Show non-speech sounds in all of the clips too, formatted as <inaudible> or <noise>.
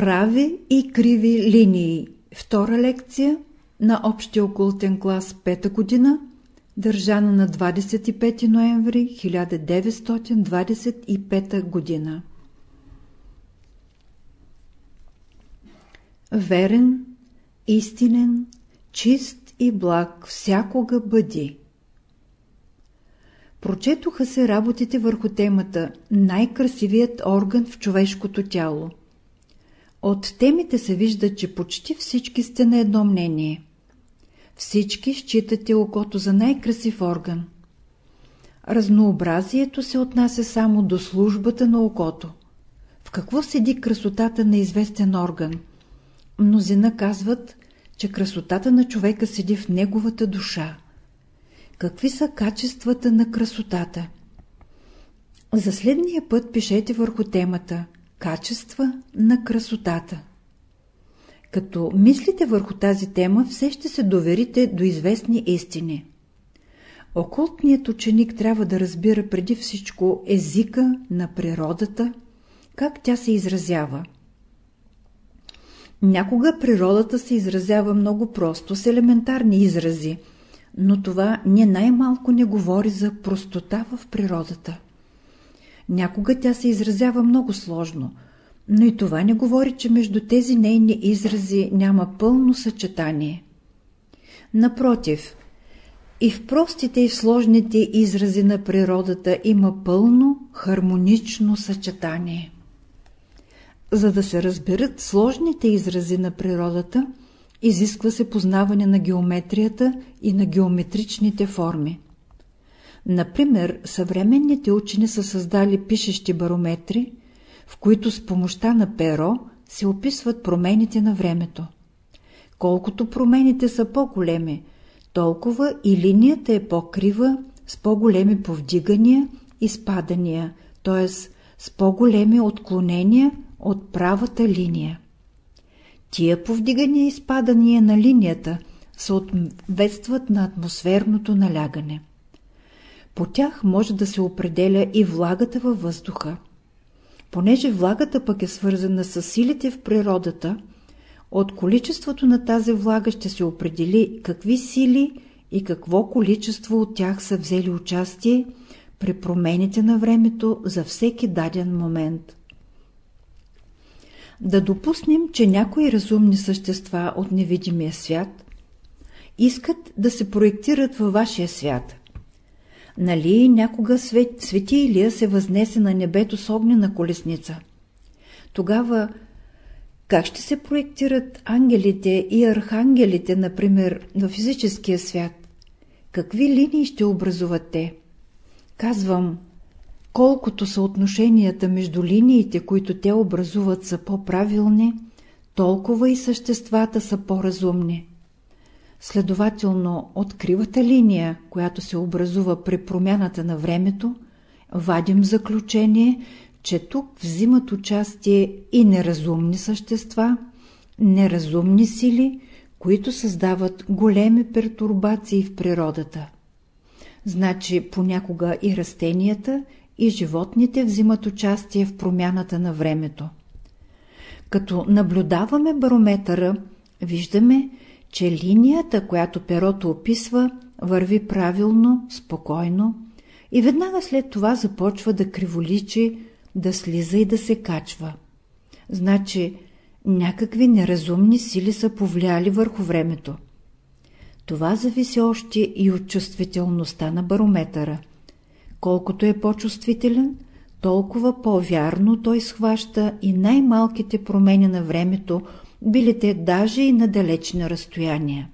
Прави и криви линии. Втора лекция на Общия окултен клас пета година, държана на 25 ноември 1925 година. Верен, истинен, чист и благ всякога бъди. Прочетоха се работите върху темата «Най-красивият орган в човешкото тяло». От темите се вижда, че почти всички сте на едно мнение. Всички считате окото за най-красив орган. Разнообразието се отнася само до службата на окото. В какво седи красотата на известен орган? Мнозина казват, че красотата на човека седи в неговата душа. Какви са качествата на красотата? За следния път пишете върху темата Качества на красотата. Като мислите върху тази тема, все ще се доверите до известни истини. Окултният ученик трябва да разбира преди всичко езика на природата, как тя се изразява. Някога природата се изразява много просто, с елементарни изрази, но това не най-малко не говори за простота в природата. Някога тя се изразява много сложно, но и това не говори, че между тези нейни изрази няма пълно съчетание. Напротив, и в простите и в сложните изрази на природата има пълно хармонично съчетание. За да се разберат сложните изрази на природата, изисква се познаване на геометрията и на геометричните форми. Например, съвременните учени са създали пишещи барометри, в които с помощта на перо се описват промените на времето. Колкото промените са по-големи, толкова и линията е по-крива с по-големи повдигания и спадания, т.е. с по-големи отклонения от правата линия. Тия повдигания и спадания на линията съответстват на атмосферното налягане. По тях може да се определя и влагата във въздуха. Понеже влагата пък е свързана с силите в природата, от количеството на тази влага ще се определи какви сили и какво количество от тях са взели участие при промените на времето за всеки даден момент. Да допуснем, че някои разумни същества от невидимия свят искат да се проектират във вашия свят. Нали някога свет, свети Илия се възнесе на небето с огнена колесница? Тогава как ще се проектират ангелите и архангелите, например, в физическия свят? Какви линии ще образуват те? Казвам, колкото съотношенията между линиите, които те образуват, са по-правилни, толкова и съществата са по-разумни. Следователно, от кривата линия, която се образува при промяната на времето, вадим заключение, че тук взимат участие и неразумни същества, неразумни сили, които създават големи пертурбации в природата. Значи понякога и растенията, и животните взимат участие в промяната на времето. Като наблюдаваме барометъра, виждаме, че линията, която перото описва, върви правилно, спокойно и веднага след това започва да криволичи, да слиза и да се качва. Значи, някакви неразумни сили са повлияли върху времето. Това зависи още и от чувствителността на барометъра. Колкото е по-чувствителен, толкова по-вярно той схваща и най-малките промени на времето, били те даже и на далечни разстояния.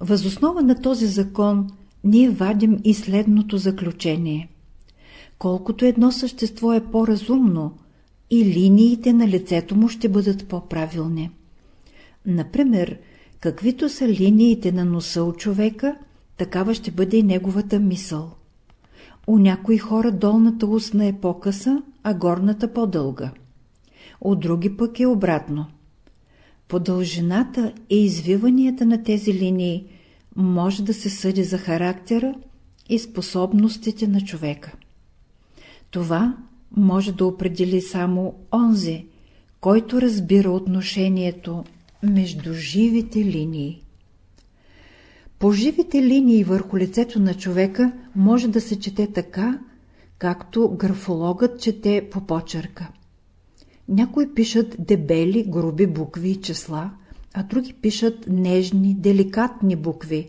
Възоснова на този закон ние вадим и следното заключение. Колкото едно същество е по-разумно, и линиите на лицето му ще бъдат по-правилни. Например, каквито са линиите на носа у човека, такава ще бъде и неговата мисъл. У някои хора долната устна е по-къса, а горната по-дълга от други пък е обратно. По дължината и извиванията на тези линии може да се съди за характера и способностите на човека. Това може да определи само онзи, който разбира отношението между живите линии. По живите линии върху лицето на човека може да се чете така, както графологът чете по почерка. Някои пишат дебели, груби букви и числа, а други пишат нежни, деликатни букви.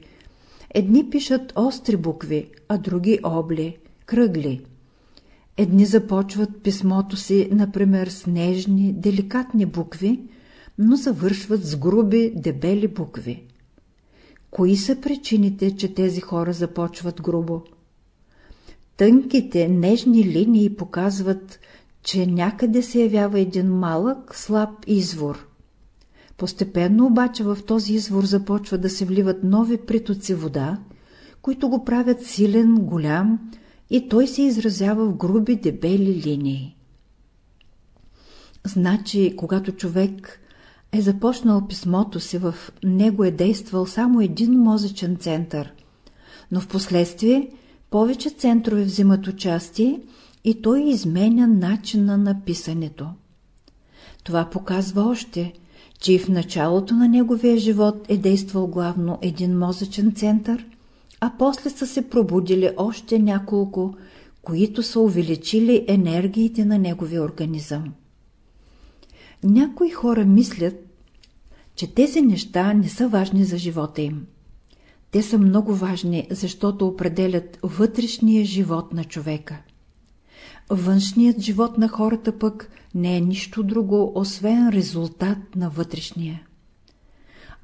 Едни пишат остри букви, а други обли, кръгли. Едни започват писмото си, например, с нежни, деликатни букви, но завършват с груби, дебели букви. Кои са причините, че тези хора започват грубо? Тънките, нежни линии показват, че някъде се явява един малък, слаб извор. Постепенно обаче в този извор започва да се вливат нови притоци вода, които го правят силен, голям и той се изразява в груби, дебели линии. Значи, когато човек е започнал писмото си, в него е действал само един мозъчен център, но в последствие повече центрове взимат участие и той изменя начина на писането. Това показва още, че и в началото на неговия живот е действал главно един мозъчен център, а после са се пробудили още няколко, които са увеличили енергиите на неговия организъм. Някои хора мислят, че тези неща не са важни за живота им. Те са много важни, защото определят вътрешния живот на човека. Външният живот на хората пък не е нищо друго, освен резултат на вътрешния.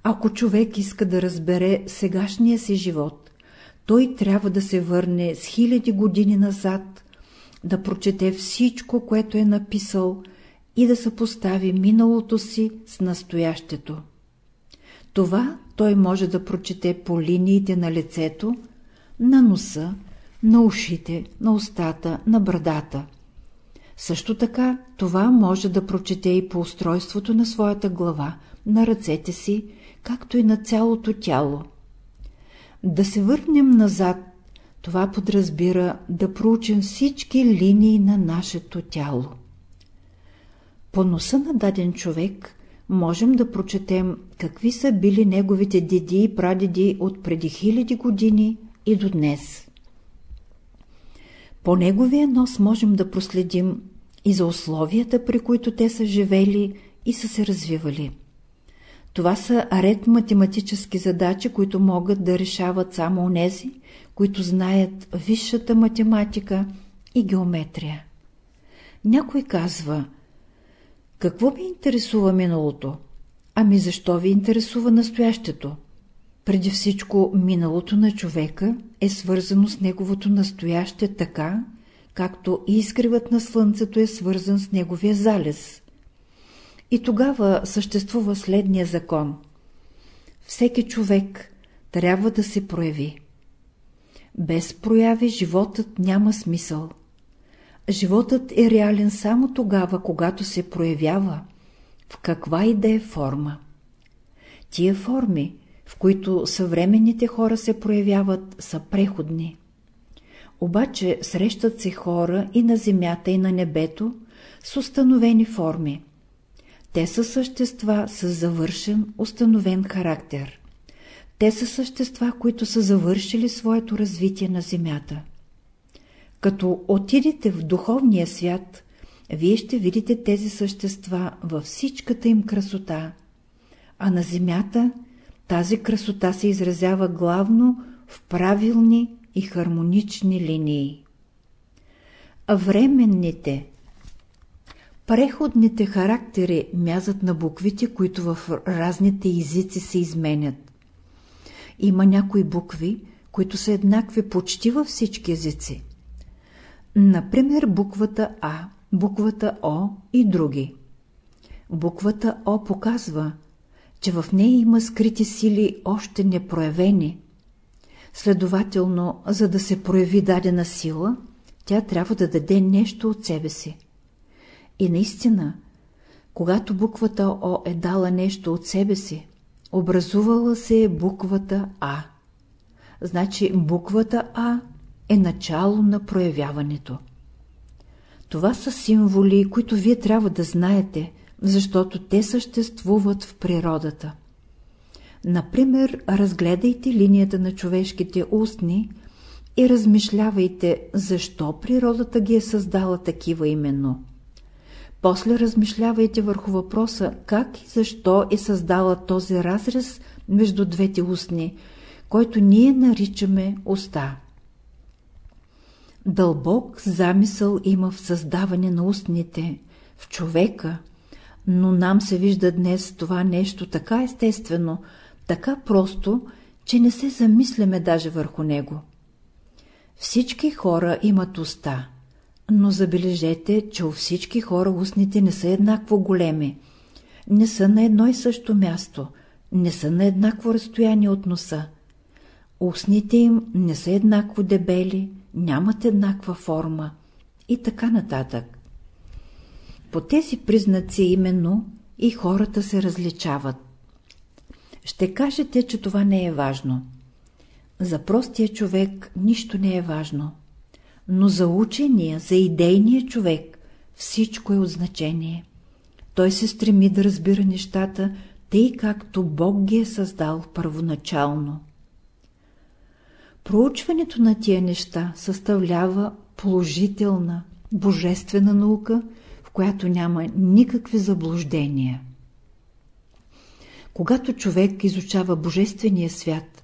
Ако човек иска да разбере сегашния си живот, той трябва да се върне с хиляди години назад, да прочете всичко, което е написал и да съпостави миналото си с настоящето. Това той може да прочете по линиите на лицето, на носа, на ушите, на устата, на брадата. Също така това може да прочете и по устройството на своята глава, на ръцете си, както и на цялото тяло. Да се върнем назад, това подразбира да проучим всички линии на нашето тяло. По носа на даден човек можем да прочетем какви са били неговите деди и прадеди от преди хиляди години и до днес. По неговия нос можем да проследим и за условията, при които те са живели и са се развивали. Това са ред математически задачи, които могат да решават само онези, които знаят висшата математика и геометрия. Някой казва, какво ви интересува миналото? Ами защо ви интересува настоящето? Преди всичко, миналото на човека е свързано с неговото настояще така, както изгревът на слънцето е свързан с неговия залез. И тогава съществува следния закон. Всеки човек трябва да се прояви. Без прояви животът няма смисъл. Животът е реален само тогава, когато се проявява, в каква и да е форма. Тия форми, в които съвременните хора се проявяват, са преходни. Обаче срещат се хора и на земята, и на небето с установени форми. Те са същества с завършен, установен характер. Те са същества, които са завършили своето развитие на земята. Като отидете в духовния свят, вие ще видите тези същества във всичката им красота, а на земята тази красота се изразява главно в правилни и хармонични линии. Временните, преходните характери мязат на буквите, които в разните езици се изменят. Има някои букви, които са еднакви почти във всички езици. Например, буквата А, буквата О и други. Буквата О показва, че в нея има скрити сили още непроявени. Следователно, за да се прояви дадена сила, тя трябва да даде нещо от себе си. И наистина, когато буквата О е дала нещо от себе си, образувала се е буквата А. Значи буквата А е начало на проявяването. Това са символи, които вие трябва да знаете, защото те съществуват в природата. Например, разгледайте линията на човешките устни и размишлявайте, защо природата ги е създала такива именно. После размишлявайте върху въпроса, как и защо е създала този разрез между двете устни, който ние наричаме уста. Дълбок замисъл има в създаване на устните, в човека, но нам се вижда днес това нещо така естествено, така просто, че не се замисляме даже върху него. Всички хора имат уста, но забележете, че у всички хора устните не са еднакво големи, не са на едно и също място, не са на еднакво разстояние от носа. Устните им не са еднакво дебели, нямат еднаква форма и така нататък. По тези признаци именно и хората се различават. Ще кажете, че това не е важно. За простия човек нищо не е важно. Но за учения, за идейния човек всичко е от значение. Той се стреми да разбира нещата, тъй както Бог ги е създал първоначално. Проучването на тия неща съставлява положителна, божествена наука, която няма никакви заблуждения. Когато човек изучава Божествения свят,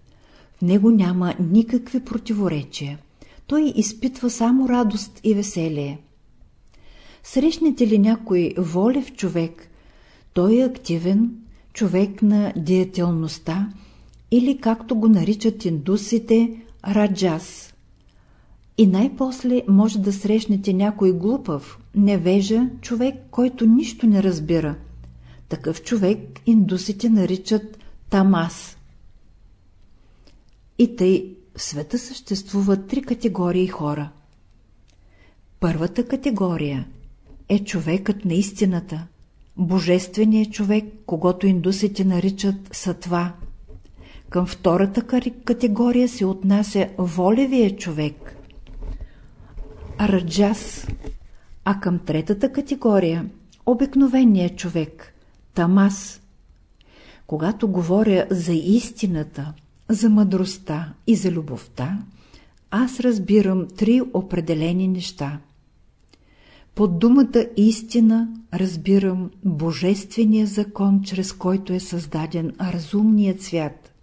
в него няма никакви противоречия. Той изпитва само радост и веселие. Срещнете ли някой волев човек, той е активен, човек на деятелността или както го наричат индусите, раджас. И най-после може да срещнете някой глупав, невежа човек, който нищо не разбира – такъв човек индусите наричат тамас. И тъй в света съществуват три категории хора. Първата категория е човекът на истината, божественият човек, когато индусите наричат сатва. Към втората категория се отнася волевия човек, раджас, а към третата категория – обикновеният човек, Тамас. Когато говоря за истината, за мъдростта и за любовта, аз разбирам три определени неща. Под думата истина разбирам божествения закон, чрез който е създаден разумният свят.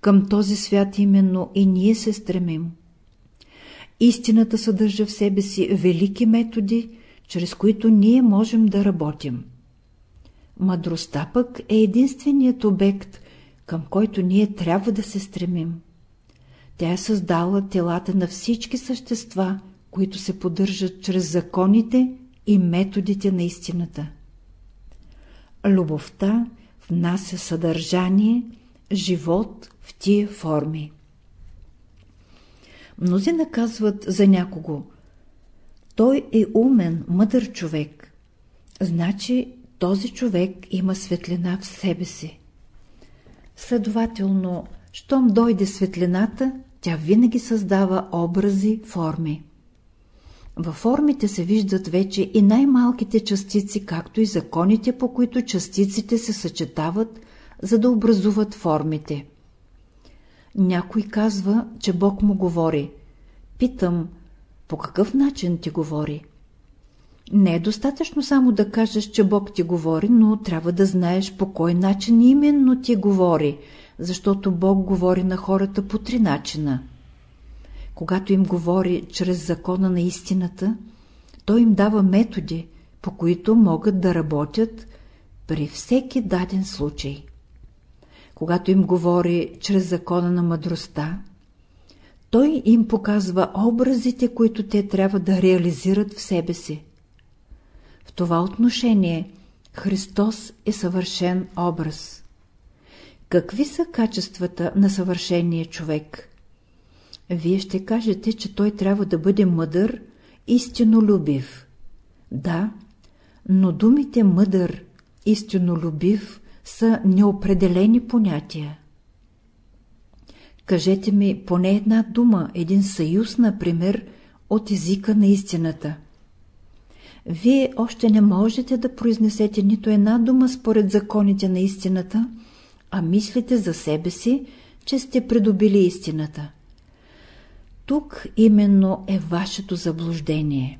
Към този свят именно и ние се стремим. Истината съдържа в себе си велики методи, чрез които ние можем да работим. Мъдростта пък е единственият обект, към който ние трябва да се стремим. Тя е създала телата на всички същества, които се поддържат чрез законите и методите на истината. Любовта внася съдържание, живот в тия форми. Мнози наказват за някого. Той е умен, мъдър човек. Значи този човек има светлина в себе си. Следователно, щом дойде светлината, тя винаги създава образи, форми. Във формите се виждат вече и най-малките частици, както и законите, по които частиците се съчетават, за да образуват формите. Някой казва, че Бог му говори. Питам, по какъв начин ти говори? Не е достатъчно само да кажеш, че Бог ти говори, но трябва да знаеш по кой начин именно ти говори, защото Бог говори на хората по три начина. Когато им говори чрез закона на истината, Той им дава методи, по които могат да работят при всеки даден случай. Когато им говори чрез закона на мъдростта, той им показва образите, които те трябва да реализират в себе си. В това отношение Христос е съвършен образ. Какви са качествата на съвършения човек? Вие ще кажете, че той трябва да бъде мъдър, истинолюбив. Да, но думите мъдър, истинолюбив са неопределени понятия. Кажете ми поне една дума, един съюз, например, от езика на истината – вие още не можете да произнесете нито една дума според законите на истината, а мислите за себе си, че сте придобили истината. Тук именно е вашето заблуждение.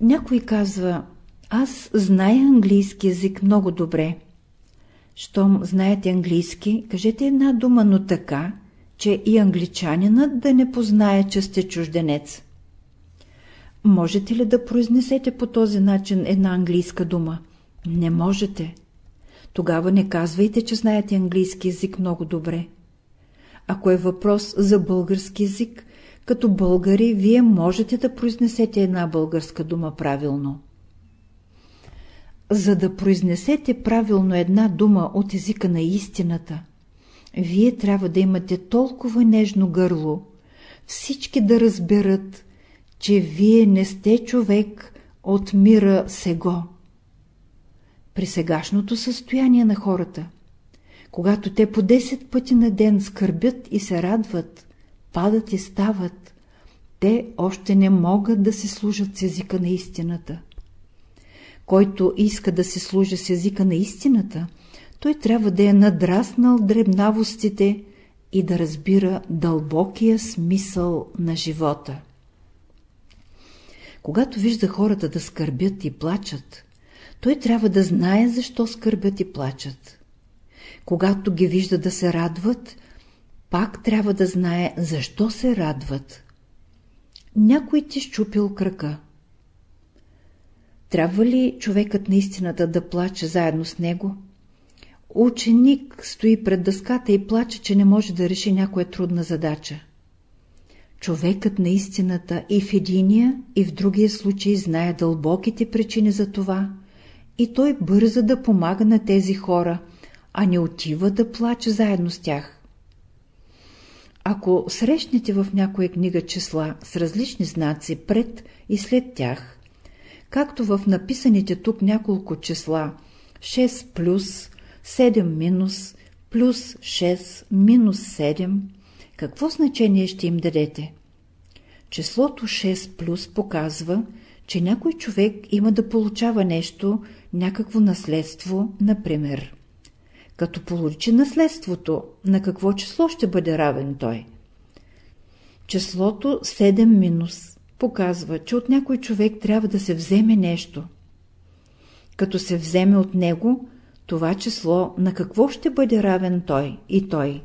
Някой казва, аз зная английски язик много добре. Щом знаете английски, кажете една дума, но така, че и англичанинът да не познае, че сте чужденец. Можете ли да произнесете по този начин една английска дума? Не можете. Тогава не казвайте, че знаете английски язик много добре. Ако е въпрос за български язик, като българи, вие можете да произнесете една българска дума правилно. За да произнесете правилно една дума от езика на истината, вие трябва да имате толкова нежно гърло, всички да разберат, че вие не сте човек от мира сега. При сегашното състояние на хората, когато те по 10 пъти на ден скърбят и се радват, падат и стават, те още не могат да се служат с езика на истината. Който иска да се служи с езика на истината, той трябва да е надраснал дребнавостите и да разбира дълбокия смисъл на живота. Когато вижда хората да скърбят и плачат, той трябва да знае защо скърбят и плачат. Когато ги вижда да се радват, пак трябва да знае защо се радват. Някой ти щупил крака. Трябва ли човекът наистината да плаче заедно с него? Ученик стои пред дъската и плаче, че не може да реши някоя трудна задача. Човекът на истината и в единия, и в другия случай знае дълбоките причини за това, и той бърза да помага на тези хора, а не отива да плаче заедно с тях. Ако срещнете в някоя книга числа с различни знаци пред и след тях, както в написаните тук няколко числа 6 плюс, 7 минус, плюс 6, минус 7, какво значение ще им дадете? Числото 6 плюс показва, че някой човек има да получава нещо, някакво наследство, например. Като получи наследството, на какво число ще бъде равен той? Числото 7 минус показва, че от някой човек трябва да се вземе нещо. Като се вземе от него, това число на какво ще бъде равен той и той?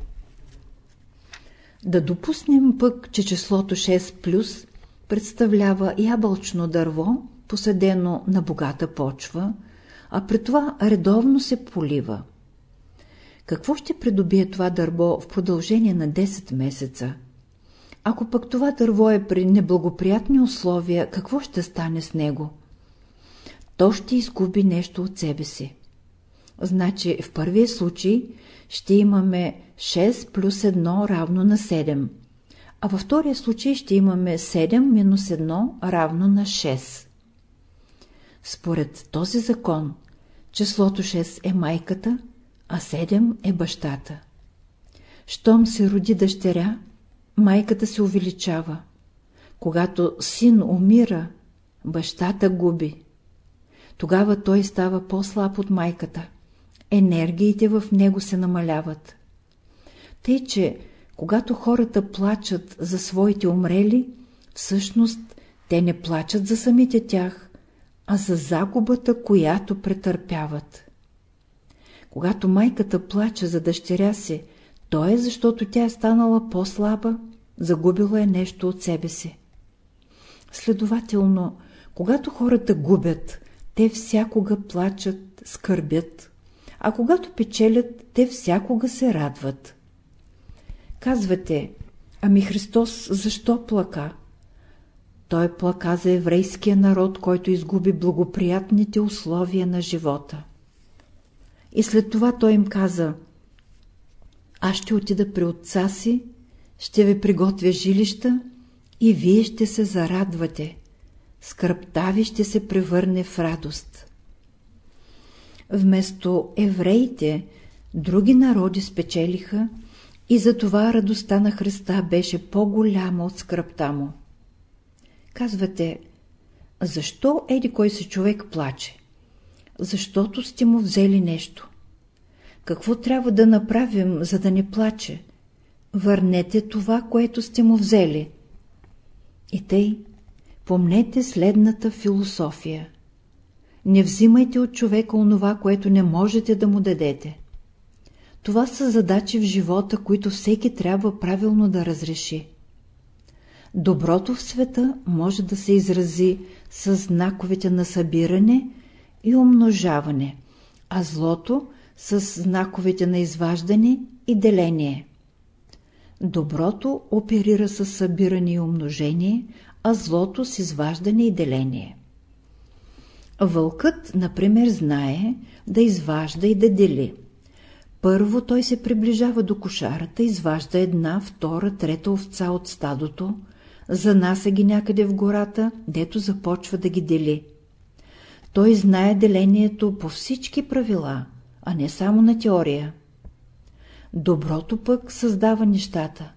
Да допуснем пък, че числото 6 плюс представлява ябълчно дърво, посадено на богата почва, а при това редовно се полива. Какво ще придобие това дърво в продължение на 10 месеца? Ако пък това дърво е при неблагоприятни условия, какво ще стане с него? То ще изгуби нещо от себе си. Значи в първия случай ще имаме 6 плюс 1 равно на 7, а във втория случай ще имаме 7 минус 1 равно на 6. Според този закон, числото 6 е майката, а 7 е бащата. Щом се роди дъщеря, майката се увеличава. Когато син умира, бащата губи. Тогава той става по-слаб от майката. Енергиите в него се намаляват. Тъй, че когато хората плачат за своите умрели, всъщност те не плачат за самите тях, а за загубата, която претърпяват. Когато майката плаче за дъщеря си, то е защото тя е станала по-слаба, загубила е нещо от себе си. Следователно, когато хората губят, те всякога плачат, скърбят, а когато печелят, те всякога се радват. Казвате, ами Христос защо плака? Той плака за еврейския народ, който изгуби благоприятните условия на живота. И след това той им каза, аз ще отида при отца си, ще ви приготвя жилища и вие ще се зарадвате. Скръпта ви ще се превърне в радост. Вместо евреите, други народи спечелиха и затова радостта на Христа беше по-голяма от скръпта му. Казвате, Защо еди кой се човек плаче? Защото сте му взели нещо. Какво трябва да направим, за да не плаче? Върнете това, което сте му взели. И тъй, помнете следната философия. Не взимайте от човека онова, което не можете да му дадете. Това са задачи в живота, които всеки трябва правилно да разреши. Доброто в света може да се изрази с знаковете на събиране и умножаване, а злото с знаковете на изваждане и деление. Доброто оперира с събиране и умножение, а злото с изваждане и деление. Вълкът, например, знае да изважда и да дели. Първо той се приближава до кошарата, изважда една, втора, трета овца от стадото, занася ги някъде в гората, дето започва да ги дели. Той знае делението по всички правила, а не само на теория. Доброто пък създава нещата.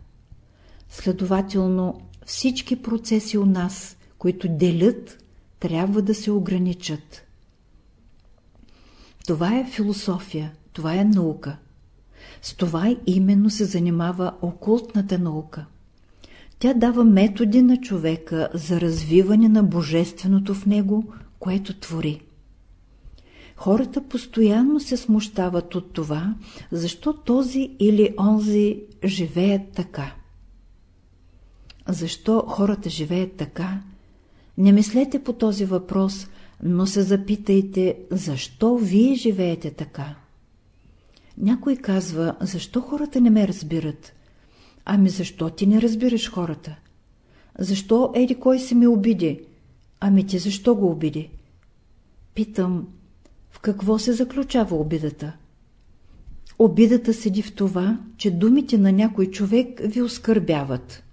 Следователно, всички процеси у нас, които делят, трябва да се ограничат. Това е философия, това е наука. С това именно се занимава окултната наука. Тя дава методи на човека за развиване на божественото в него, което твори. Хората постоянно се смущават от това, защо този или онзи живеят така. Защо хората живеят така? Не мислете по този въпрос, но се запитайте, защо вие живеете така. Някой казва, защо хората не ме разбират? Ами защо ти не разбираш хората? Защо еди кой се ми обиди? Ами ти защо го обиди? Питам, в какво се заключава обидата? Обидата седи в това, че думите на някой човек ви оскърбяват.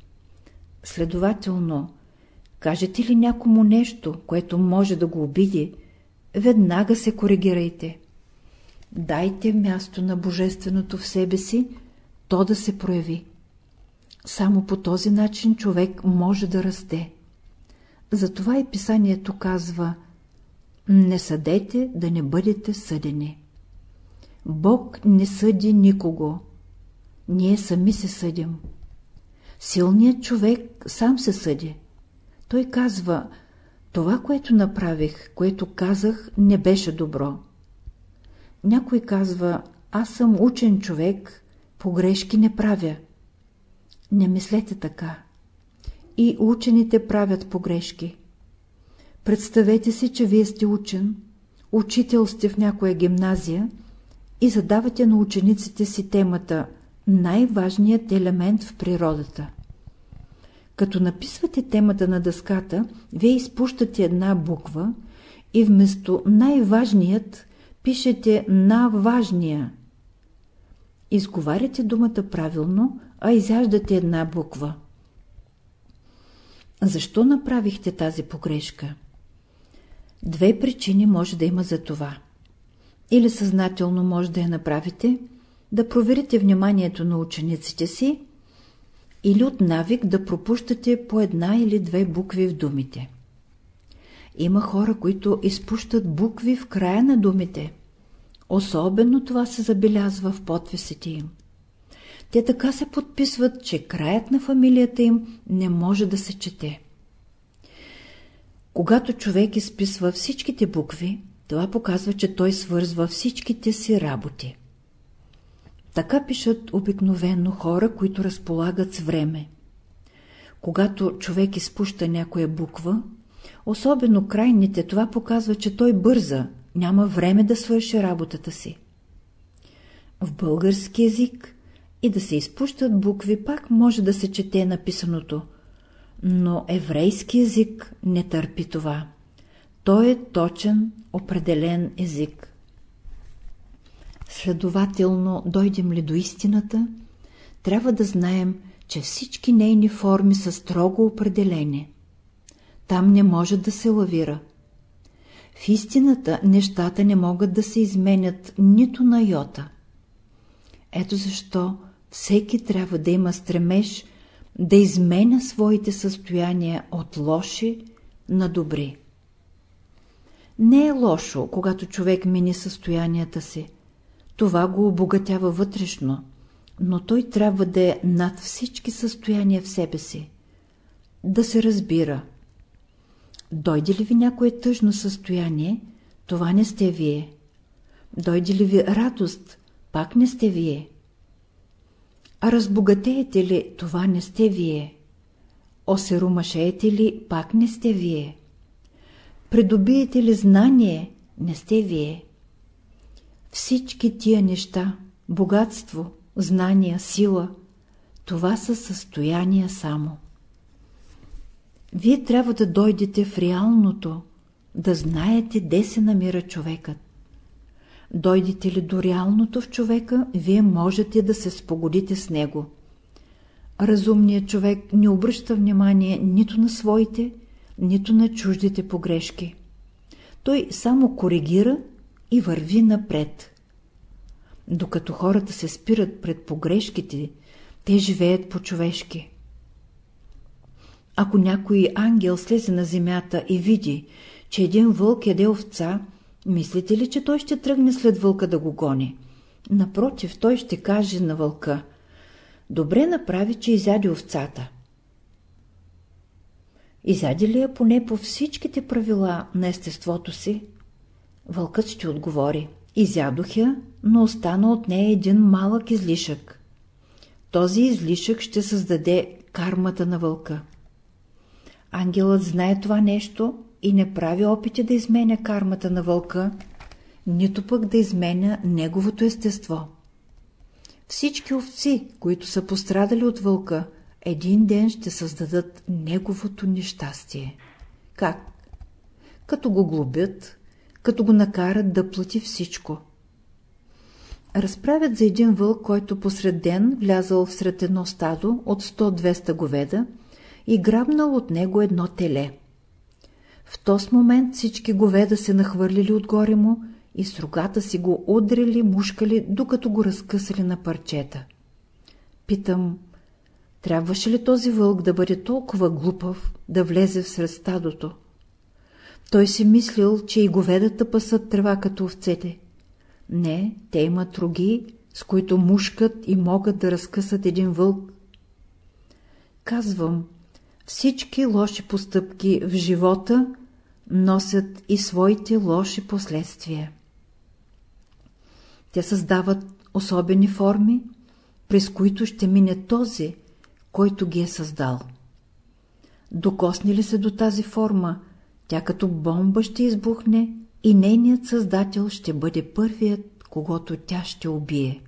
Следователно, кажете ли някому нещо, което може да го обиди, веднага се коригирайте. Дайте място на Божественото в себе си, то да се прояви. Само по този начин човек може да расте. Затова и писанието казва Не съдете да не бъдете съдени. Бог не съди никого. Ние сами се съдим. Силният човек сам се съди. Той казва, това, което направих, което казах, не беше добро. Някой казва, аз съм учен човек, погрешки не правя. Не мислете така. И учените правят погрешки. Представете си, че вие сте учен, учител сте в някоя гимназия и задавате на учениците си темата най-важният елемент в природата. Като написвате темата на дъската, вие изпущате една буква и вместо най-важният пишете на важния. Изговаряте думата правилно, а изяждате една буква. Защо направихте тази погрешка? Две причини може да има за това. Или съзнателно може да я направите, да проверите вниманието на учениците си, или от навик да пропущате по една или две букви в думите. Има хора, които изпущат букви в края на думите. Особено това се забелязва в подписите им. Те така се подписват, че краят на фамилията им не може да се чете. Когато човек изписва всичките букви, това показва, че той свързва всичките си работи. Така пишат обикновено хора, които разполагат с време. Когато човек изпуща някоя буква, особено крайните, това показва, че той бърза, няма време да свърши работата си. В български язик и да се изпущат букви, пак може да се чете написаното, но еврейски език не търпи това. Той е точен, определен език. Следователно, дойдем ли до истината, трябва да знаем, че всички нейни форми са строго определени. Там не може да се лавира. В истината нещата не могат да се изменят нито на йота. Ето защо всеки трябва да има стремеж да изменя своите състояния от лоши на добри. Не е лошо, когато човек мини състоянията си. Това го обогатява вътрешно, но той трябва да е над всички състояния в себе си. Да се разбира. Дойде ли ви някое тъжно състояние, това не сте вие. Дойде ли ви радост, пак не сте вие. А разбогатеете ли, това не сте вие. Осеромашеете ли, пак не сте вие. Придобиете ли знание, не сте вие. Всички тия неща, богатство, знания, сила, това са състояния само. Вие трябва да дойдете в реалното, да знаете де се намира човекът. Дойдете ли до реалното в човека, вие можете да се спогодите с него. Разумният човек не обръща внимание нито на своите, нито на чуждите погрешки. Той само коригира и върви напред. Докато хората се спират пред погрешките, те живеят по-човешки. Ако някой ангел слезе на земята и види, че един вълк яде овца, мислите ли, че той ще тръгне след вълка да го гони? Напротив, той ще каже на вълка – Добре направи, че изяде овцата. Изяде ли я поне по всичките правила на естеството си? Вълкът ще отговори. Изядох я, но остана от нея един малък излишък. Този излишък ще създаде кармата на вълка. Ангелът знае това нещо и не прави опити да изменя кармата на вълка, нито пък да изменя неговото естество. Всички овци, които са пострадали от вълка, един ден ще създадат неговото нещастие. Как? Като го глобят, като го накарат да плати всичко. Разправят за един вълк, който посред ден влязал всред едно стадо от 100-200 говеда и грабнал от него едно теле. В този момент всички говеда се нахвърлили отгоре му и с рогата си го удрили, мушкали, докато го разкъсали на парчета. Питам, трябваше ли този вълк да бъде толкова глупав, да влезе в сред стадото? Той си мислил, че и говедата пасат трева като овцете. Не, те имат роги, с които мушкат и могат да разкъсат един вълк. Казвам, всички лоши постъпки в живота носят и своите лоши последствия. Те създават особени форми, през които ще мине този, който ги е създал. Докосне ли се до тази форма, тя като бомба ще избухне и нейният създател ще бъде първият, когато тя ще убие.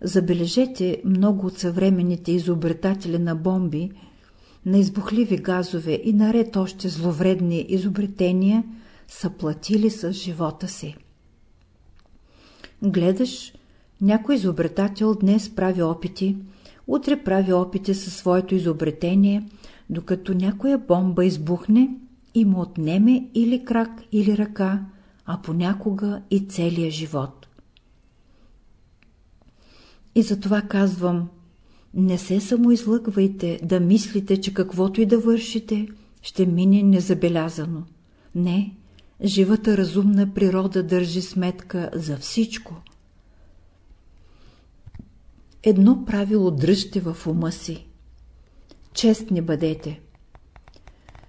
Забележете много от съвременните изобретатели на бомби, на избухливи газове и наред още зловредни изобретения са платили с живота си. Гледаш, някой изобретател днес прави опити, утре прави опити със своето изобретение, докато някоя бомба избухне и му отнеме или крак, или ръка, а понякога и целия живот. И затова казвам, не се самоизлъгвайте да мислите, че каквото и да вършите, ще мине незабелязано. Не, живата разумна природа държи сметка за всичко. Едно правило дръжте в ума си. Честни бъдете.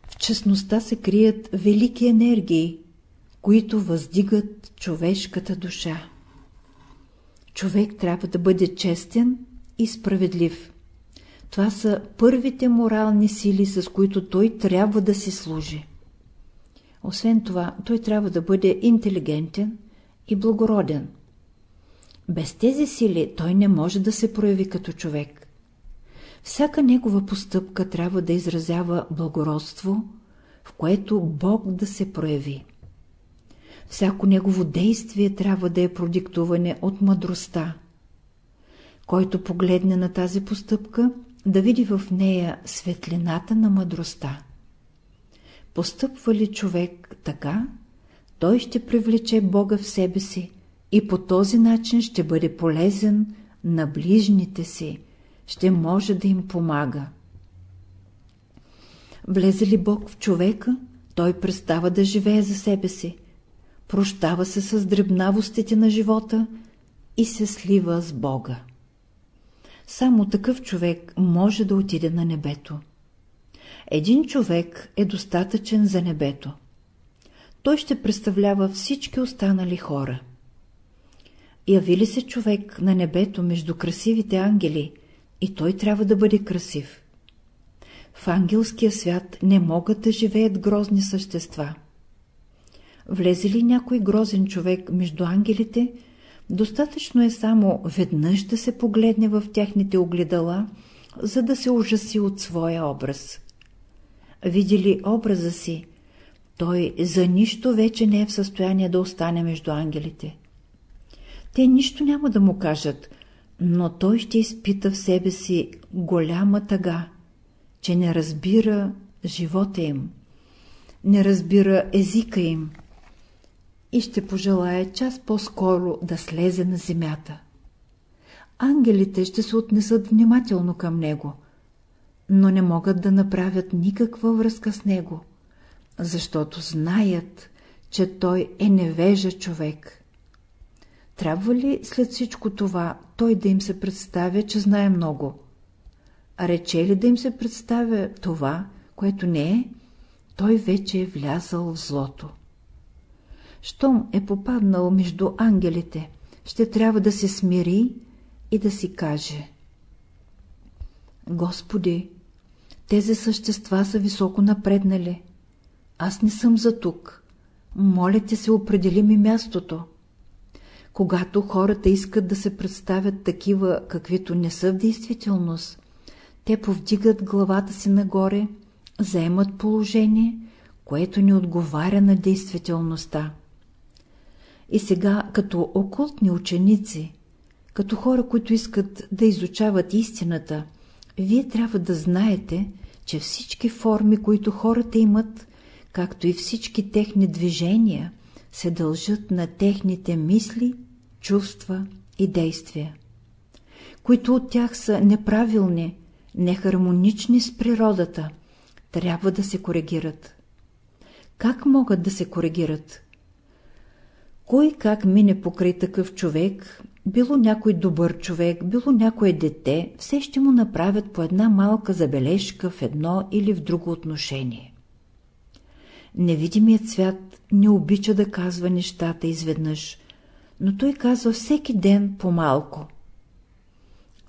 В честността се крият велики енергии, които въздигат човешката душа. Човек трябва да бъде честен и справедлив. Това са първите морални сили, с които той трябва да си служи. Освен това, той трябва да бъде интелигентен и благороден. Без тези сили той не може да се прояви като човек. Всяка негова постъпка трябва да изразява благородство, в което Бог да се прояви. Всяко негово действие трябва да е продиктуване от мъдростта. Който погледне на тази постъпка, да види в нея светлината на мъдростта. Постъпва ли човек така, той ще привлече Бога в себе си и по този начин ще бъде полезен на ближните си, ще може да им помага. Влезе ли Бог в човека, той престава да живее за себе си, прощава се с дребнавостите на живота и се слива с Бога. Само такъв човек може да отиде на небето. Един човек е достатъчен за небето. Той ще представлява всички останали хора. Яви ли се човек на небето между красивите ангели, и той трябва да бъде красив. В ангелския свят не могат да живеят грозни същества. Влезе ли някой грозен човек между ангелите, достатъчно е само веднъж да се погледне в тяхните огледала, за да се ужаси от своя образ. Види ли образа си, той за нищо вече не е в състояние да остане между ангелите. Те нищо няма да му кажат, но той ще изпита в себе си голяма тъга, че не разбира живота им, не разбира езика им и ще пожелая час по-скоро да слезе на земята. Ангелите ще се отнесат внимателно към него, но не могат да направят никаква връзка с него, защото знаят, че той е невежа човек. Трябва ли след всичко това той да им се представя, че знае много? А рече ли да им се представя това, което не е, той вече е влязал в злото. Щом е попаднал между ангелите, ще трябва да се смири и да си каже Господи, тези същества са високо напреднали. Аз не съм за тук. Моля те се определи ми мястото. Когато хората искат да се представят такива, каквито не са в действителност, те повдигат главата си нагоре, заемат положение, което не отговаря на действителността. И сега, като окултни ученици, като хора, които искат да изучават истината, вие трябва да знаете, че всички форми, които хората имат, както и всички техни движения, се дължат на техните мисли, чувства и действия, които от тях са неправилни, нехармонични с природата, трябва да се коригират. Как могат да се коригират? Кой как мине покрай такъв човек, било някой добър човек, било някое дете, все ще му направят по една малка забележка в едно или в друго отношение. Невидимият свят не обича да казва нещата изведнъж, но той казва всеки ден по-малко.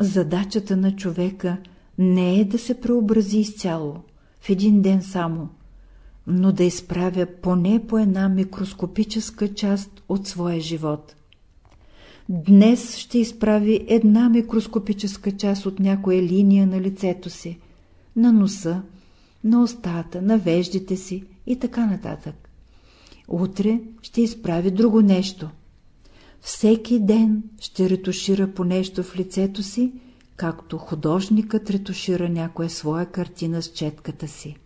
Задачата на човека не е да се преобрази изцяло, в един ден само, но да изправя поне по една микроскопическа част от своя живот. Днес ще изправи една микроскопическа част от някоя линия на лицето си, на носа, на устата, на веждите си и така нататък. Утре ще изправи друго нещо. Всеки ден ще ретушира по нещо в лицето си, както художникът ретушира някоя своя картина с четката си.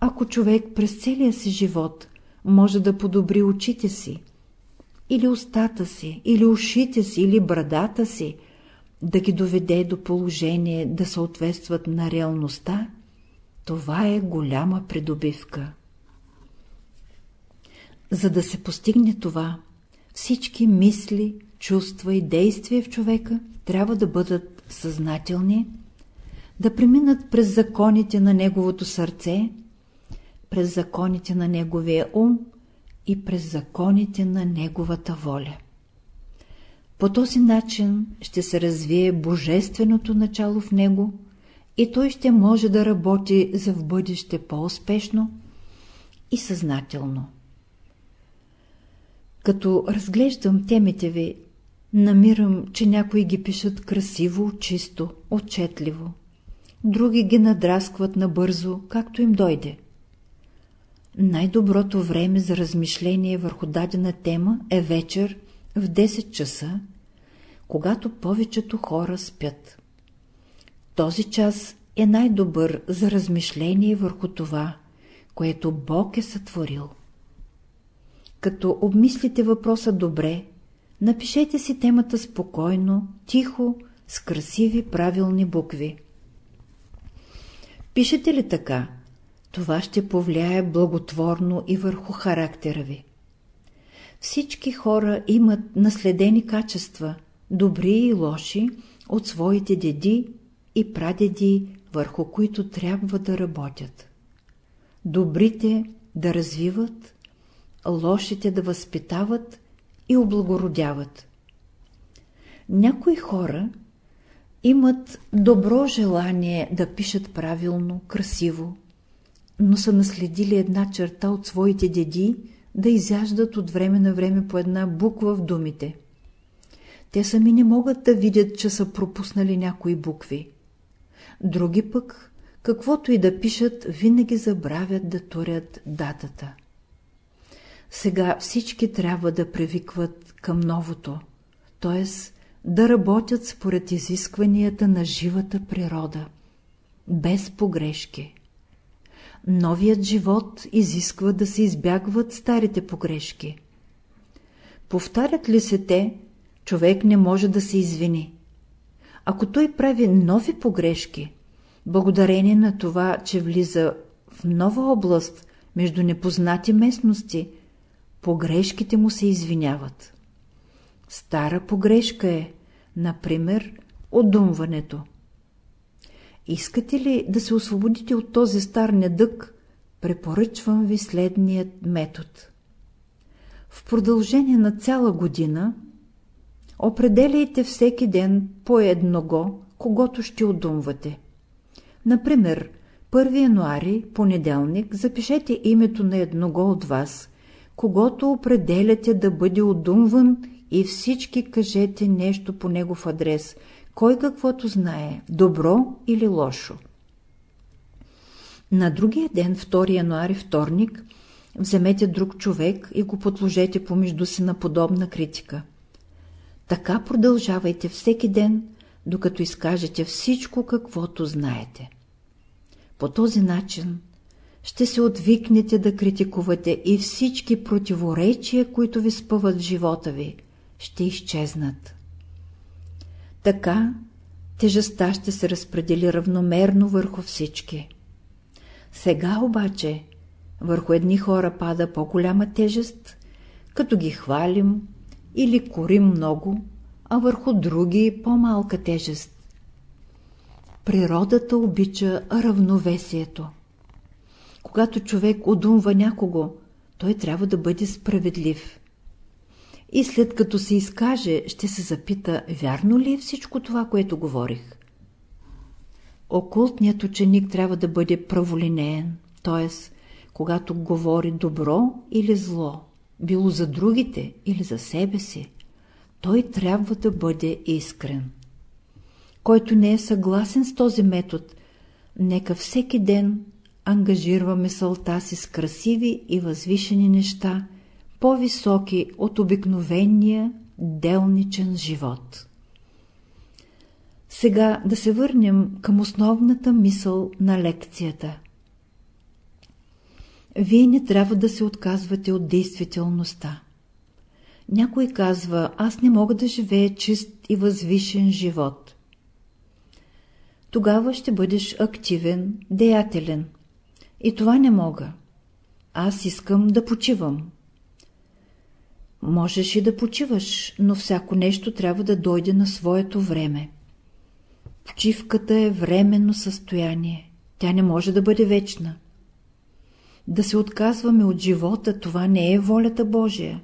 Ако човек през целия си живот може да подобри очите си, или устата си, или ушите си, или брадата си, да ги доведе до положение да съответстват на реалността, това е голяма придобивка. За да се постигне това, всички мисли, чувства и действия в човека трябва да бъдат съзнателни, да преминат през законите на неговото сърце, през законите на неговия ум и през законите на неговата воля. По този начин ще се развие божественото начало в него и той ще може да работи за в бъдеще по-успешно и съзнателно. Като разглеждам темите ви, намирам, че някои ги пишат красиво, чисто, отчетливо. Други ги надраскват набързо, както им дойде. Най-доброто време за размишление върху дадена тема е вечер в 10 часа, когато повечето хора спят. Този час е най-добър за размишление върху това, което Бог е сътворил. Като обмислите въпроса добре, напишете си темата спокойно, тихо, с красиви правилни букви. Пишете ли така? Това ще повлияе благотворно и върху характера ви. Всички хора имат наследени качества, добри и лоши, от своите деди и прадеди, върху които трябва да работят. Добрите да развиват, лошите да възпитават и облагородяват. Някои хора имат добро желание да пишат правилно, красиво, но са наследили една черта от своите деди да изяждат от време на време по една буква в думите. Те сами не могат да видят, че са пропуснали някои букви. Други пък, каквото и да пишат, винаги забравят да турят датата. Сега всички трябва да привикват към новото, т.е. да работят според изискванията на живата природа, без погрешки. Новият живот изисква да се избягват старите погрешки. Повтарят ли се те, човек не може да се извини. Ако той прави нови погрешки, благодарение на това, че влиза в нова област между непознати местности, погрешките му се извиняват. Стара погрешка е, например, отдумването. Искате ли да се освободите от този стар недък, препоръчвам ви следният метод. В продължение на цяла година определяйте всеки ден по едного, когато ще отдумвате. Например, 1 януари, понеделник, запишете името на едного от вас, когато определяте да бъде отдумван и всички кажете нещо по негов адрес, кой каквото знае, добро или лошо. На другия ден, 2 януари, вторник, вземете друг човек и го подложете помежду си на подобна критика. Така продължавайте всеки ден, докато изкажете всичко, каквото знаете. По този начин ще се отвикнете да критикувате и всички противоречия, които ви спъват в живота ви, ще изчезнат. Така тежестта ще се разпредели равномерно върху всички. Сега обаче върху едни хора пада по-голяма тежест, като ги хвалим или корим много, а върху други по-малка тежест. Природата обича равновесието. Когато човек удумва някого, той трябва да бъде справедлив. И след като се изкаже, ще се запита, вярно ли е всичко това, което говорих? Окултният ученик трябва да бъде праволинеен, т.е. когато говори добро или зло, било за другите или за себе си, той трябва да бъде искрен. Който не е съгласен с този метод, нека всеки ден ангажирва мисълта си с красиви и възвишени неща, по-високи от обикновения делничен живот. Сега да се върнем към основната мисъл на лекцията. Вие не трябва да се отказвате от действителността. Някой казва, аз не мога да живея чист и възвишен живот. Тогава ще бъдеш активен, деятелен. И това не мога. Аз искам да почивам. Можеш и да почиваш, но всяко нещо трябва да дойде на своето време. Почивката е временно състояние. Тя не може да бъде вечна. Да се отказваме от живота, това не е волята Божия.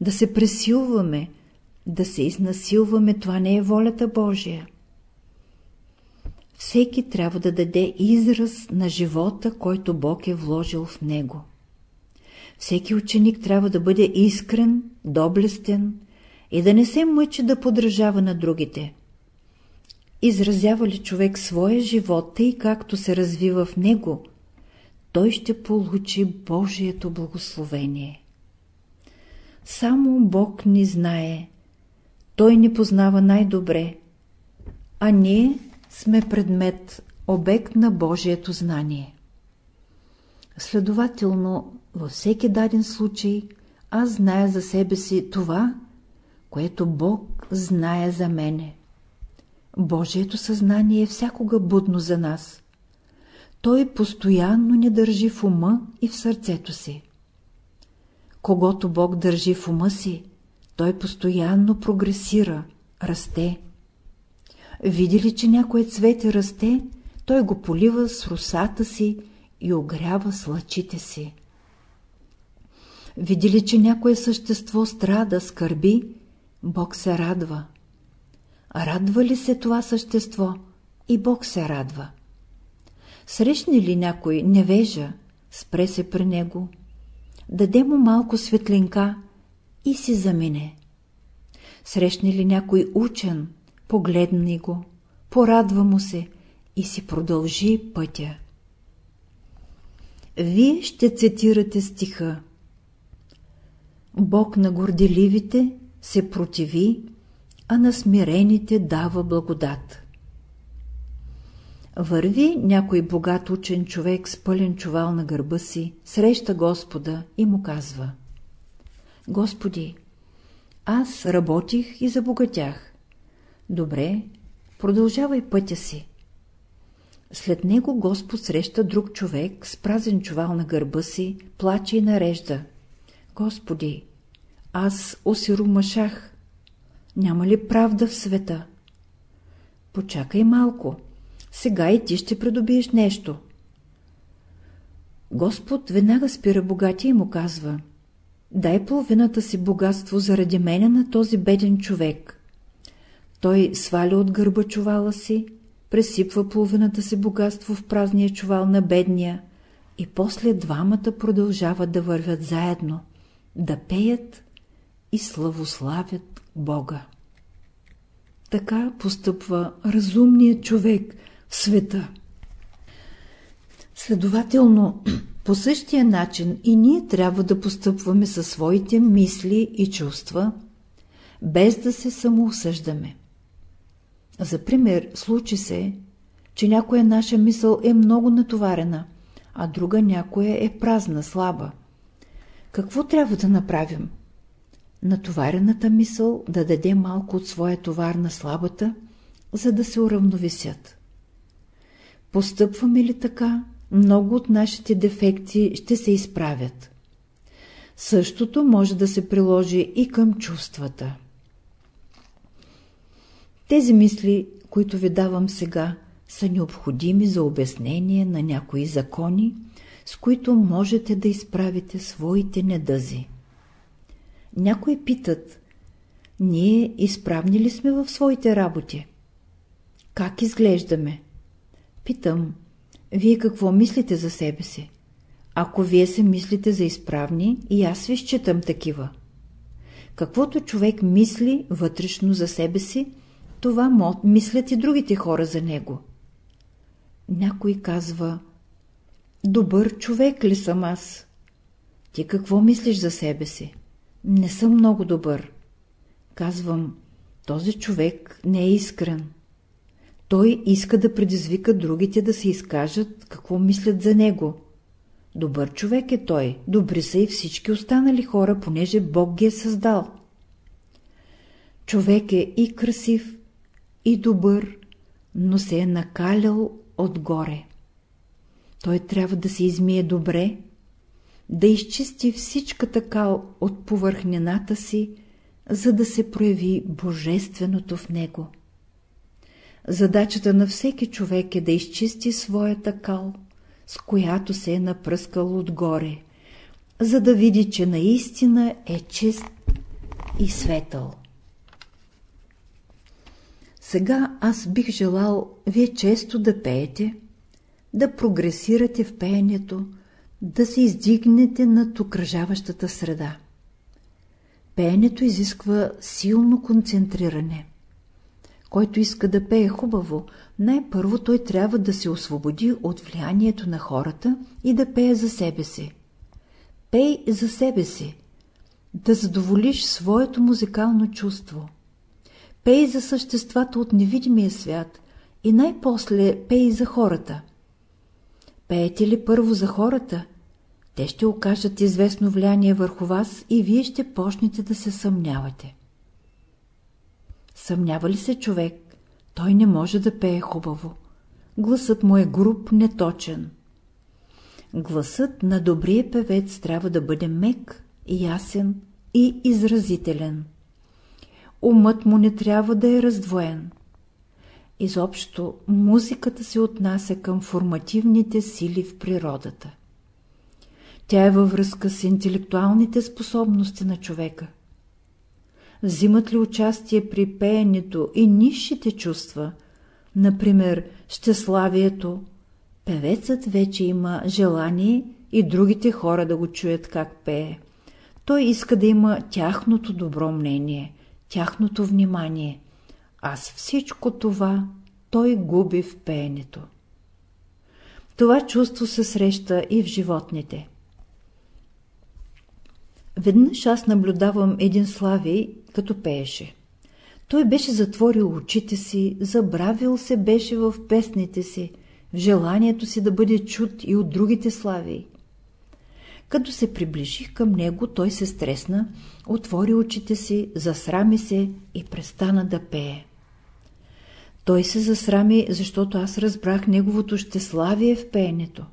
Да се пресилваме, да се изнасилваме, това не е волята Божия. Всеки трябва да даде израз на живота, който Бог е вложил в него. Всеки ученик трябва да бъде искрен, доблестен и да не се мъчи да подражава на другите. Изразява ли човек своя живот, тъй както се развива в него, той ще получи Божието благословение. Само Бог ни знае, Той ни познава най-добре, а ние сме предмет, обект на Божието знание. Следователно, във всеки даден случай, аз зная за себе си това, което Бог знае за мене. Божието съзнание е всякога будно за нас. той постоянно не държи в ума и в сърцето си. Когато Бог държи в ума си, той постоянно прогресира, расте. Види ли, че някое цвете расте, той го полива с русата си и огрява с лъчите си. Види ли, че някое същество страда, скърби, Бог се радва. Радва ли се това същество? И Бог се радва. Срещне ли някой невежа, спре се при него, даде му малко светлинка и си замине. Срещне ли някой учен, погледни го, порадва му се и си продължи пътя. Вие ще цитирате стиха. Бог на горделивите се противи, а на смирените дава благодат. Върви някой богат учен човек с пълен чувал на гърба си, среща Господа и му казва Господи, аз работих и забогатях. Добре, продължавай пътя си. След него Господ среща друг човек с празен чувал на гърба си, плаче и нарежда. Господи, аз осиромашах. Няма ли правда в света? Почакай малко. Сега и ти ще придобиеш нещо. Господ веднага спира богатия и му казва Дай половината си богатство заради мене на този беден човек. Той сваля от гърба чувала си, пресипва половината си богатство в празния чувал на бедния и после двамата продължават да вървят заедно, да пеят и славославят Бога. Така постъпва разумният човек в света. Следователно, <clears throat> по същия начин и ние трябва да постъпваме със своите мисли и чувства, без да се самоосъждаме. За пример, случи се, че някоя наша мисъл е много натоварена, а друга някоя е празна, слаба. Какво трябва да направим? Натоварената мисъл да даде малко от своя товар на слабата, за да се уравновесят. Постъпваме ли така, много от нашите дефекти ще се изправят. Същото може да се приложи и към чувствата. Тези мисли, които ви давам сега, са необходими за обяснение на някои закони, с които можете да изправите своите недъзи. Някои питат, ние изправни ли сме в своите работи? Как изглеждаме? Питам, вие какво мислите за себе си? Ако вие се мислите за изправни, и аз ви считам такива. Каквото човек мисли вътрешно за себе си, това мислят и другите хора за него. Някой казва, добър човек ли съм аз? Ти какво мислиш за себе си? Не съм много добър. Казвам, този човек не е искрен. Той иска да предизвика другите да се изкажат какво мислят за него. Добър човек е той, добри са и всички останали хора, понеже Бог ги е създал. Човек е и красив, и добър, но се е накалял отгоре. Той трябва да се измие добре, да изчисти всичката кал от повърхнената си, за да се прояви божественото в него. Задачата на всеки човек е да изчисти своята кал, с която се е напръскал отгоре, за да види, че наистина е чист и светъл. Сега аз бих желал вие често да пеете, да прогресирате в пеенето, да се издигнете над окръжаващата среда. Пеенето изисква силно концентриране. Който иска да пее хубаво, най-първо той трябва да се освободи от влиянието на хората и да пее за себе си. Пей за себе си, да задоволиш своето музикално чувство. Пей за съществата от невидимия свят и най-после пей за хората. Пеете ли първо за хората, те ще окажат известно влияние върху вас и вие ще почнете да се съмнявате. Съмнява ли се човек, той не може да пее хубаво. гласът му е груб, неточен. Гласът на добрия певец трябва да бъде мек, ясен и изразителен. Умът му не трябва да е раздвоен. Изобщо музиката се отнася към формативните сили в природата. Тя е във връзка с интелектуалните способности на човека. Взимат ли участие при пеенето и низшите чувства, например щеславието, певецът вече има желание и другите хора да го чуят как пее. Той иска да има тяхното добро мнение, тяхното внимание, а с всичко това той губи в пеенето. Това чувство се среща и в животните. Веднъж аз наблюдавам един славий, като пееше. Той беше затворил очите си, забравил се беше в песните си, в желанието си да бъде чут и от другите слави. Като се приближих към него, той се стресна, отвори очите си, засрами се и престана да пее. Той се засрами, защото аз разбрах неговото щеславие в пеенето.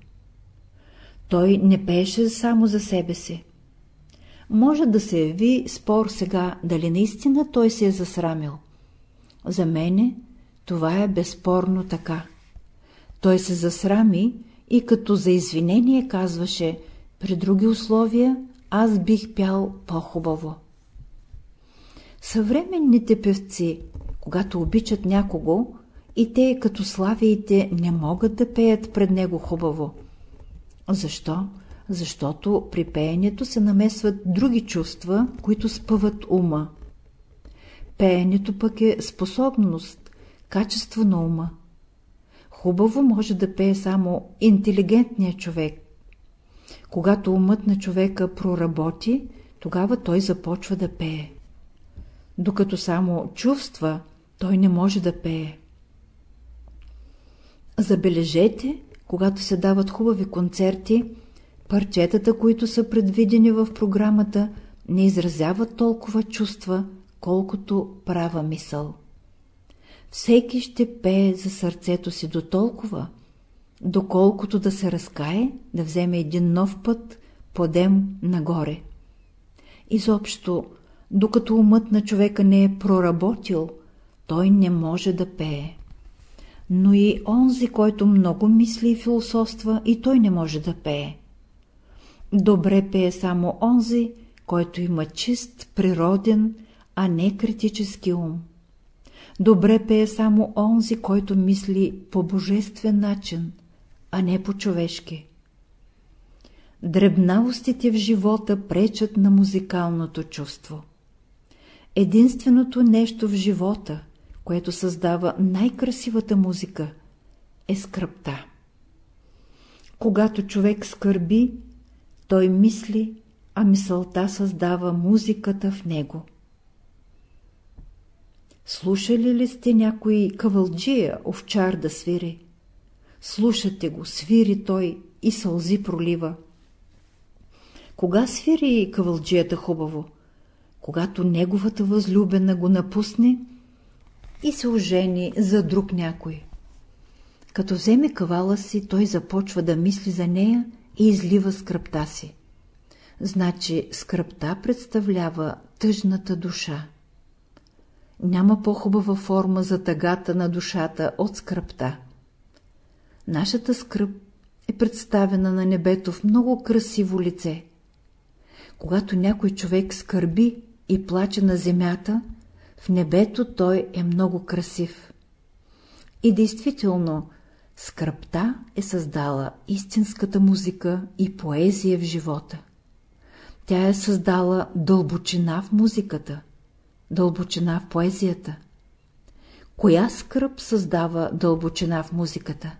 Той не пееше само за себе си. Може да се яви спор сега, дали наистина той се е засрамил. За мене това е безспорно така. Той се засрами и като за извинение казваше, при други условия аз бих пял по-хубаво. Съвременните певци, когато обичат някого, и те като славиите не могат да пеят пред него хубаво. Защо? Защото при пеенето се намесват други чувства, които спъват ума. Пеенето пък е способност, качество на ума. Хубаво може да пее само интелигентният човек. Когато умът на човека проработи, тогава той започва да пее. Докато само чувства, той не може да пее. Забележете, когато се дават хубави концерти, парчетата, които са предвидени в програмата, не изразяват толкова чувства, колкото права мисъл. Всеки ще пее за сърцето си до толкова, доколкото да се разкае, да вземе един нов път, подем нагоре. Изобщо, докато умът на човека не е проработил, той не може да пее. Но и онзи, който много мисли и философства, и той не може да пее. Добре пее само онзи, който има чист, природен, а не критически ум. Добре пее само онзи, който мисли по божествен начин, а не по човешки. Дребналостите в живота пречат на музикалното чувство. Единственото нещо в живота, което създава най-красивата музика, е скръпта. Когато човек скърби, той мисли, а мисълта създава музиката в него. Слушали ли сте някой кавалджия, овчар да свири? Слушате го, свири той и сълзи пролива. Кога свири кавалджията хубаво? Когато неговата възлюбена го напусне и се ожени за друг някой. Като вземе кавала си, той започва да мисли за нея и излива скръпта си. Значи скръпта представлява тъжната душа. Няма по-хубава форма за тъгата на душата от скръпта. Нашата скръп е представена на небето в много красиво лице. Когато някой човек скърби и плаче на земята, в небето той е много красив. И действително, скръпта е създала истинската музика и поезия в живота. Тя е създала дълбочина в музиката, дълбочина в поезията. Коя скръп създава дълбочина в музиката?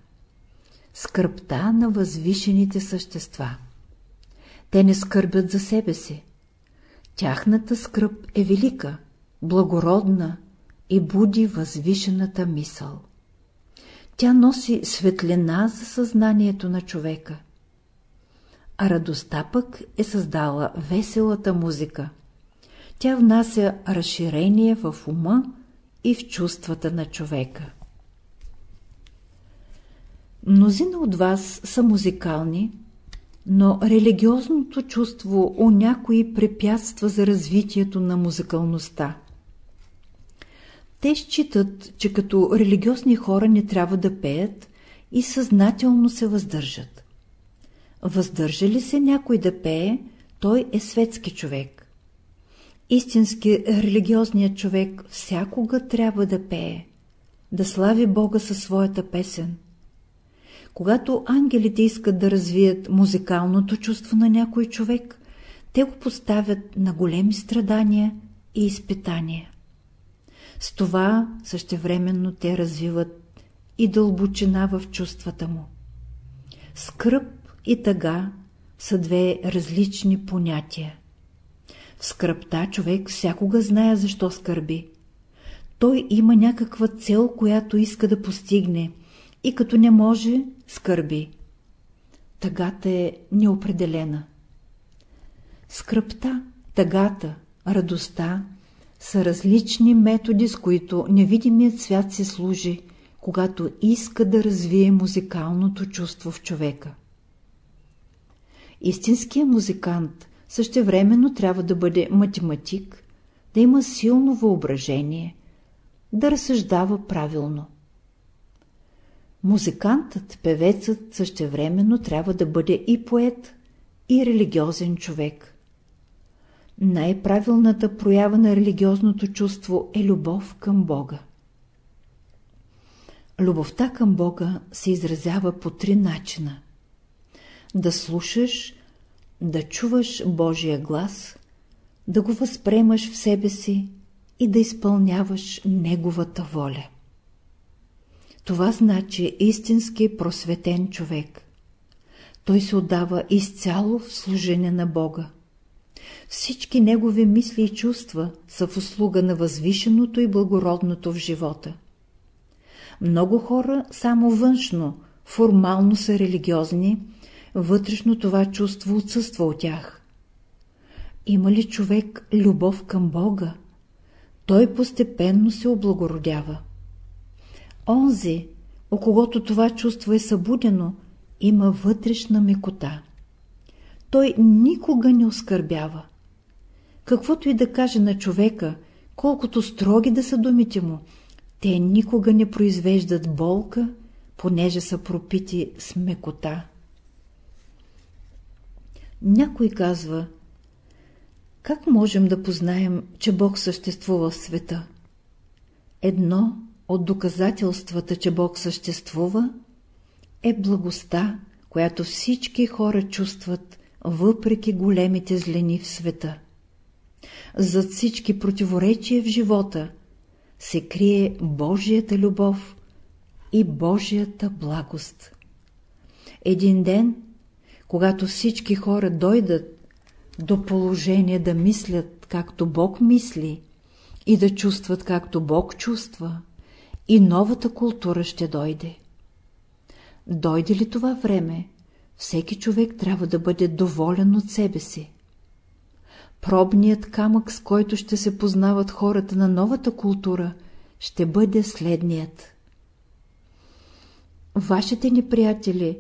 Скръпта на възвишените същества. Те не скърбят за себе си. Тяхната скръп е велика, благородна и буди възвишената мисъл. Тя носи светлина за съзнанието на човека. А радостта пък е създала веселата музика. Тя внася разширение в ума и в чувствата на човека. Мнозина от вас са музикални, но религиозното чувство у някои препятства за развитието на музикалността. Те считат, че като религиозни хора не трябва да пеят и съзнателно се въздържат. Въздържа ли се някой да пее, той е светски човек. Истински религиозният човек всякога трябва да пее, да слави Бога със своята песен. Когато ангелите искат да развият музикалното чувство на някой човек, те го поставят на големи страдания и изпитания. С това същевременно те развиват и дълбочина в чувствата му. Скръп и тъга са две различни понятия. В скръпта човек всякога знае защо скърби. Той има някаква цел, която иска да постигне и като не може, скърби. Тъгата е неопределена. Скръпта, тъгата, радостта са различни методи, с които невидимият свят се служи, когато иска да развие музикалното чувство в човека. Истинският музикант същевременно трябва да бъде математик, да има силно въображение, да разсъждава правилно. Музикантът, певецът същевременно трябва да бъде и поет, и религиозен човек. Най-правилната проява на религиозното чувство е любов към Бога. Любовта към Бога се изразява по три начина. Да слушаш, да чуваш Божия глас, да го възпремаш в себе си и да изпълняваш Неговата воля. Това значи истински просветен човек. Той се отдава изцяло в служение на Бога. Всички негови мисли и чувства са в услуга на възвишеното и благородното в живота. Много хора само външно, формално са религиозни, вътрешно това чувство отсъства от тях. Има ли човек любов към Бога? Той постепенно се облагородява. Онзи, о когото това чувство е събудено, има вътрешна мекота. Той никога не оскърбява. Каквото и да каже на човека, колкото строги да са думите му, те никога не произвеждат болка, понеже са пропити с мекота. Някой казва, как можем да познаем, че Бог съществува в света? Едно от доказателствата, че Бог съществува, е благостта, която всички хора чувстват, въпреки големите злени в света. Зад всички противоречия в живота се крие Божията любов и Божията благост. Един ден, когато всички хора дойдат до положение да мислят както Бог мисли и да чувстват както Бог чувства, и новата култура ще дойде. Дойде ли това време, всеки човек трябва да бъде доволен от себе си. Пробният камък, с който ще се познават хората на новата култура, ще бъде следният. Вашите неприятели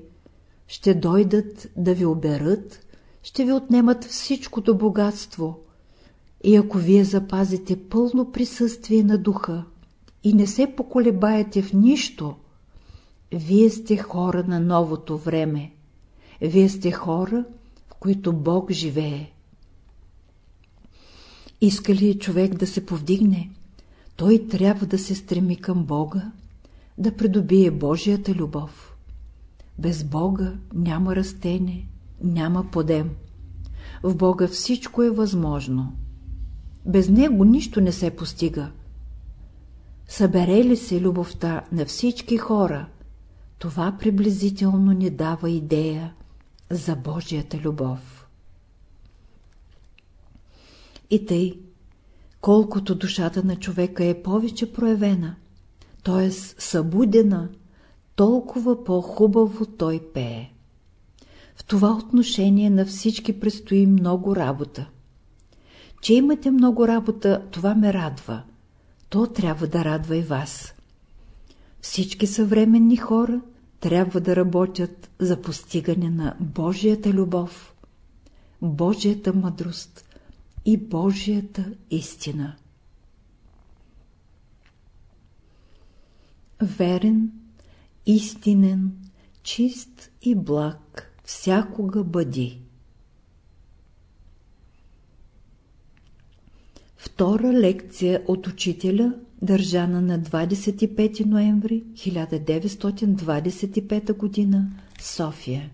ще дойдат да ви оберат, ще ви отнемат всичкото богатство и ако вие запазите пълно присъствие на духа, и не се поколебаете в нищо, вие сте хора на новото време. Вие сте хора, в които Бог живее. Иска ли човек да се повдигне, той трябва да се стреми към Бога, да придобие Божията любов. Без Бога няма растение, няма подем. В Бога всичко е възможно. Без Него нищо не се постига – Събере ли се любовта на всички хора, това приблизително ни дава идея за Божията любов. И тъй, колкото душата на човека е повече проявена, т.е. събудена, толкова по-хубаво той пее. В това отношение на всички предстои много работа. Че имате много работа, това ме радва – то трябва да радва и вас. Всички съвременни хора трябва да работят за постигане на Божията любов, Божията мъдрост и Божията истина. Верен, истинен, чист и благ всякога бъди. Втора лекция от учителя, държана на 25 ноември 1925 г. София